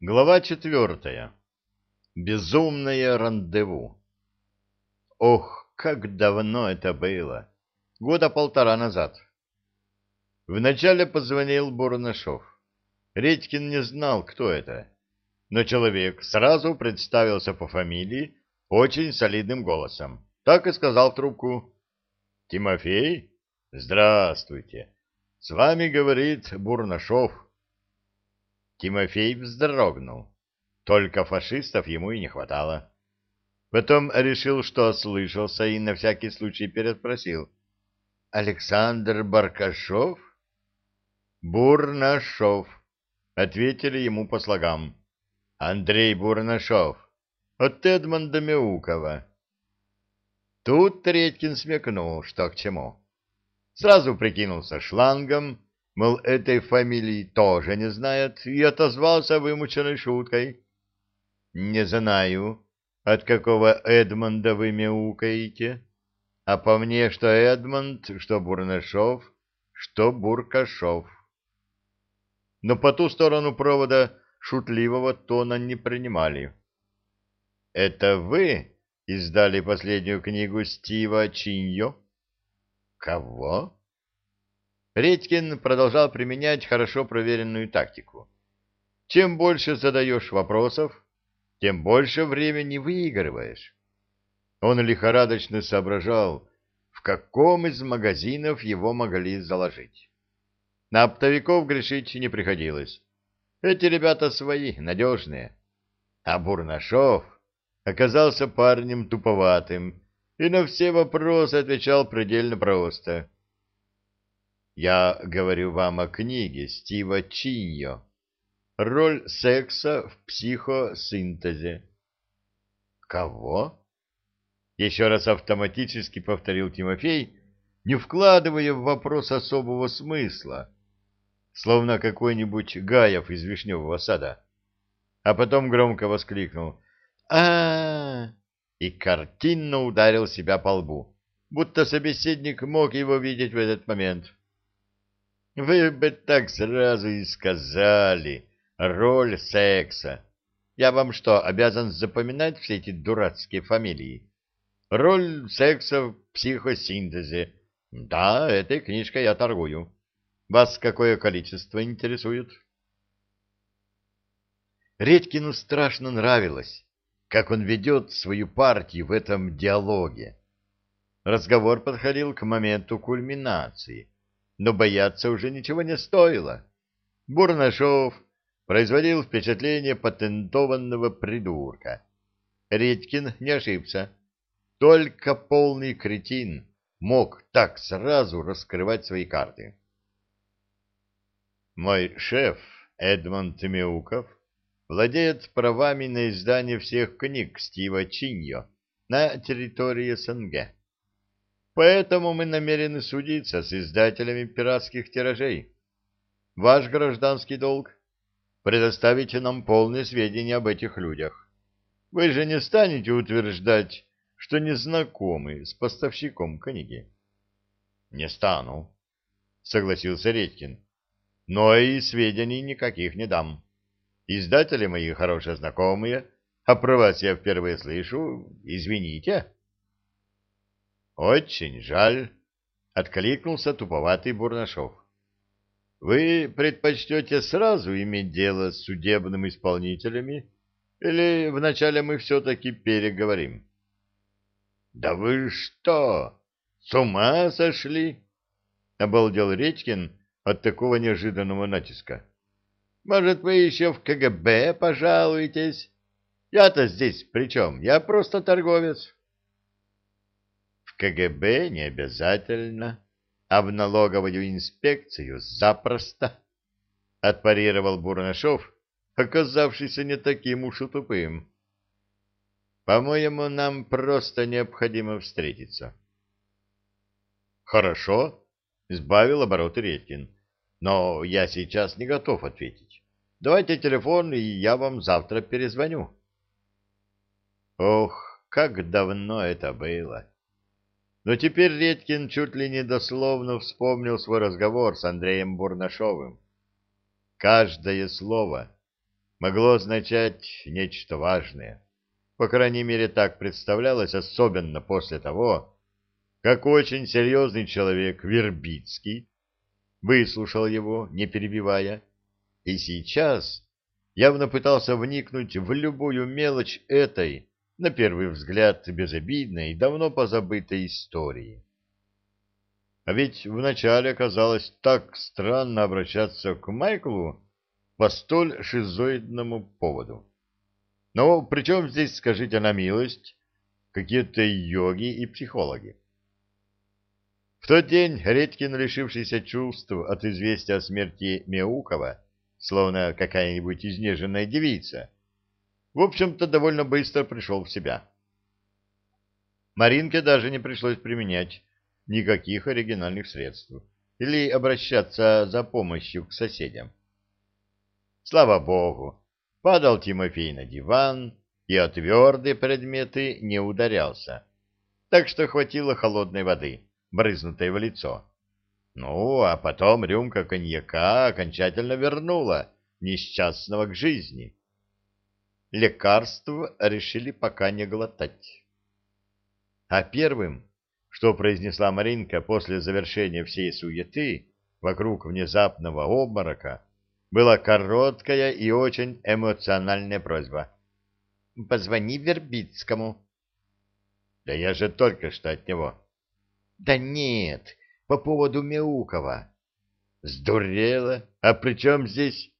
Глава четвертая. Безумное рандеву. Ох, как давно это было! Года полтора назад. Вначале позвонил Бурнашов. Редькин не знал, кто это, но человек сразу представился по фамилии очень солидным голосом. Так и сказал в трубку. «Тимофей? Здравствуйте. С вами говорит Бурнашов». Тимофей вздрогнул. Только фашистов ему и не хватало. Потом решил, что ослышался, и на всякий случай переспросил. — Александр Баркашов? — Бурнашов, — ответили ему по слогам. — Андрей Бурнашов. От Эдмонда Мяукова. Тут Редькин смекнул, что к чему. Сразу прикинулся шлангом, мол, этой фамилии тоже не знает, и отозвался вымученной шуткой. — Не знаю, от какого Эдмонда вы мяукаете, а по мне, что Эдмонд, что Бурнашов, что Буркашов. Но по ту сторону провода шутливого тона не принимали. — Это вы издали последнюю книгу Стива Чиньо? — Кого? Редькин продолжал применять хорошо проверенную тактику. Чем больше задаешь вопросов, тем больше времени выигрываешь. Он лихорадочно соображал, в каком из магазинов его могли заложить. На оптовиков грешить не приходилось. Эти ребята свои, надежные. А Бурнашов оказался парнем туповатым и на все вопросы отвечал предельно просто — я говорю вам о книге Стива Чиньо «Роль секса в психосинтезе». «Кого?» Еще раз автоматически повторил Тимофей, не вкладывая в вопрос особого смысла, словно какой-нибудь Гаев из Вишневого сада. А потом громко воскликнул а, -а, -а и картинно ударил себя по лбу, будто собеседник мог его видеть в этот момент. Вы бы так сразу и сказали. Роль секса. Я вам что, обязан запоминать все эти дурацкие фамилии? Роль секса в психосинтезе. Да, этой книжкой я торгую. Вас какое количество интересует? Редькину страшно нравилось, как он ведет свою партию в этом диалоге. Разговор подходил к моменту кульминации но бояться уже ничего не стоило. Бурнашов производил впечатление патентованного придурка. Редькин не ошибся. Только полный кретин мог так сразу раскрывать свои карты. Мой шеф, Эдмонд Мяуков, владеет правами на издание всех книг Стива Чиньо на территории СНГ. Поэтому мы намерены судиться с издателями пиратских тиражей. Ваш гражданский долг — предоставите нам полные сведения об этих людях. Вы же не станете утверждать, что не знакомы с поставщиком книги. — Не стану, — согласился Редькин. — Но и сведений никаких не дам. Издатели мои хорошие знакомые, а про вас я впервые слышу. Извините. — очень жаль, откликнулся туповатый Бурнашов. Вы предпочтете сразу иметь дело с судебными исполнителями или вначале мы все-таки переговорим? Да вы что, с ума сошли? Обалдел Редькин от такого неожиданного натиска. Может, вы еще в КГБ пожалуетесь? Я-то здесь при чем? Я просто торговец. КГБ не обязательно, а в налоговую инспекцию запросто, — отпарировал Бурнашов, оказавшийся не таким уж и тупым. — По-моему, нам просто необходимо встретиться. — Хорошо, — сбавил обороты Редькин, — но я сейчас не готов ответить. Давайте телефон, и я вам завтра перезвоню. Ох, как давно это было! Но теперь Редькин чуть ли не дословно вспомнил свой разговор с Андреем Бурнашовым. Каждое слово, могло означать нечто важное. По крайней мере, так представлялось, особенно после того, как очень серьезный человек Вербицкий выслушал его, не перебивая, и сейчас явно пытался вникнуть в любую мелочь этой, на первый взгляд, безобидной и давно позабытой истории. А ведь вначале казалось так странно обращаться к Майклу по столь шизоидному поводу. Но при чем здесь, скажите на милость, какие-то йоги и психологи? В тот день Редькин, лишившийся чувств от известия о смерти Меукова, словно какая-нибудь изнеженная девица, в общем-то довольно быстро пришел в себя. Маринке даже не пришлось применять никаких оригинальных средств или обращаться за помощью к соседям. Слава богу, падал Тимофей на диван и о твердые предметы не ударялся, так что хватило холодной воды, брызнутой в лицо. Ну, а потом рюмка коньяка окончательно вернула несчастного к жизни. Лекарств решили пока не глотать. А первым что произнесла Маринка после завершения всей суеты вокруг внезапного обморока, была короткая и очень эмоциональная просьба. «Позвони Вербицкому». «Да я же только что от него». «Да нет, по поводу Мяукова». «Сдурела? А при чем здесь?»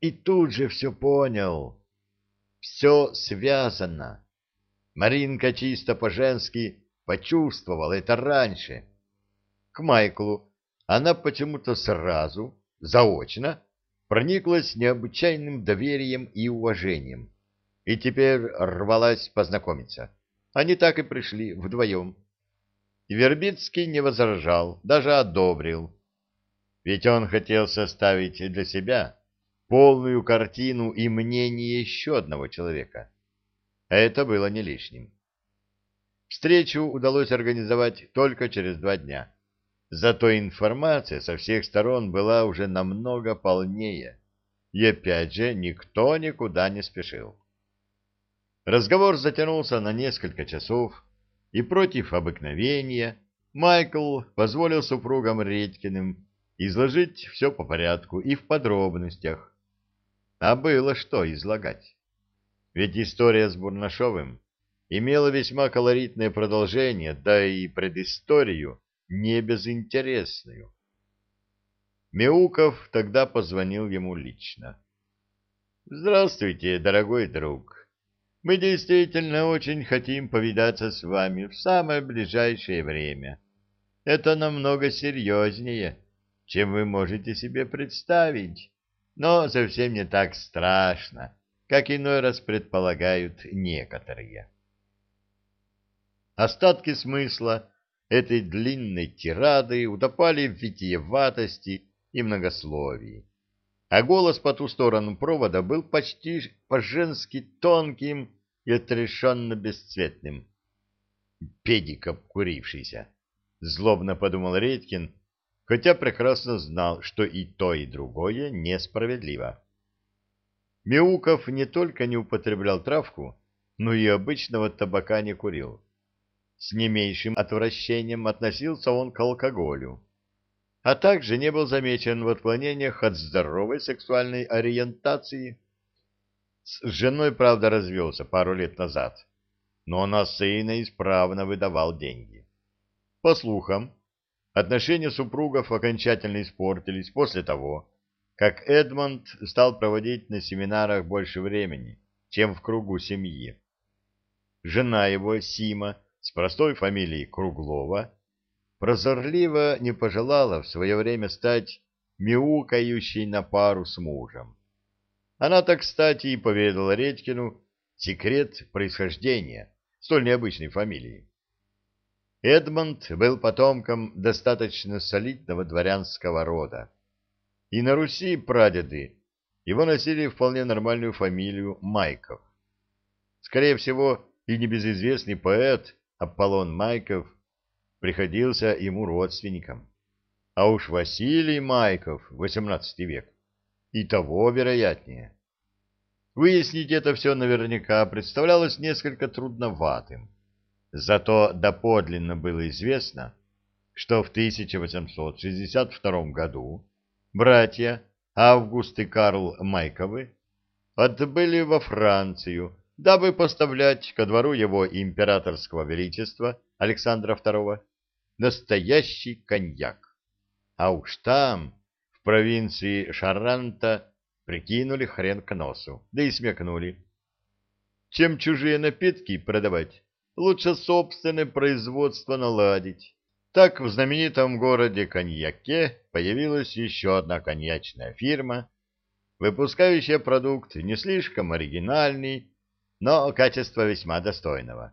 И тут же все понял. Все связано. Маринка чисто по-женски почувствовал это раньше. К Майклу она почему-то сразу, заочно, прониклась необычайным доверием и уважением, и теперь рвалась познакомиться. Они так и пришли вдвоем. Вербицкий не возражал, даже одобрил. Ведь он хотел составить для себя полную картину и мнение еще одного человека. А это было не лишним. Встречу удалось организовать только через два дня. Зато информация со всех сторон была уже намного полнее. И опять же, никто никуда не спешил. Разговор затянулся на несколько часов, и против обыкновения Майкл позволил супругам Редькиным изложить все по порядку и в подробностях. А было что излагать. Ведь история с Бурнашовым имела весьма колоритное продолжение, да и предысторию не безинтересную. Мяуков тогда позвонил ему лично. «Здравствуйте, дорогой друг. Мы действительно очень хотим повидаться с вами в самое ближайшее время. Это намного серьезнее, чем вы можете себе представить, но совсем не так страшно, как иной раз предполагают некоторые». Остатки смысла этой длинной тирады утопали в витиеватости и многословии, а голос по ту сторону провода был почти по-женски тонким и отрешенно бесцветным. «Педик обкурившийся», — злобно подумал Редькин, хотя прекрасно знал, что и то, и другое несправедливо. Мяуков не только не употреблял травку, но и обычного табака не курил. С не меньшим отвращением относился он к алкоголю, а также не был замечен в отклонениях от здоровой сексуальной ориентации. С женой, правда, развелся пару лет назад, но на сына исправно выдавал деньги. По слухам, отношения супругов окончательно испортились после того, как Эдмонд стал проводить на семинарах больше времени, чем в кругу семьи. Жена его, Сима, с простой фамилией Круглова, прозорливо не пожелала в свое время стать мяукающей на пару с мужем. Она так, кстати, и поведала Редькину секрет происхождения столь необычной фамилии. Эдмонд был потомком достаточно солидного дворянского рода. И на Руси прадеды его носили вполне нормальную фамилию Майков. Скорее всего, и небезызвестный поэт Аполлон Майков приходился ему родственником. А уж Василий Майков, XVIII век, и того вероятнее. Выяснить это все наверняка представлялось несколько трудноватым. Зато доподлинно было известно, что в 1862 году братья Август и Карл Майковы отбыли во Францию, дабы поставлять ко двору его императорского величества Александра II настоящий коньяк. А уж там, в провинции Шаранта, прикинули хрен к носу, да и смекнули. Чем чужие напитки продавать, лучше собственное производство наладить. Так в знаменитом городе Коньяке появилась еще одна коньячная фирма, выпускающая продукт не слишком оригинальный, но качество весьма достойного.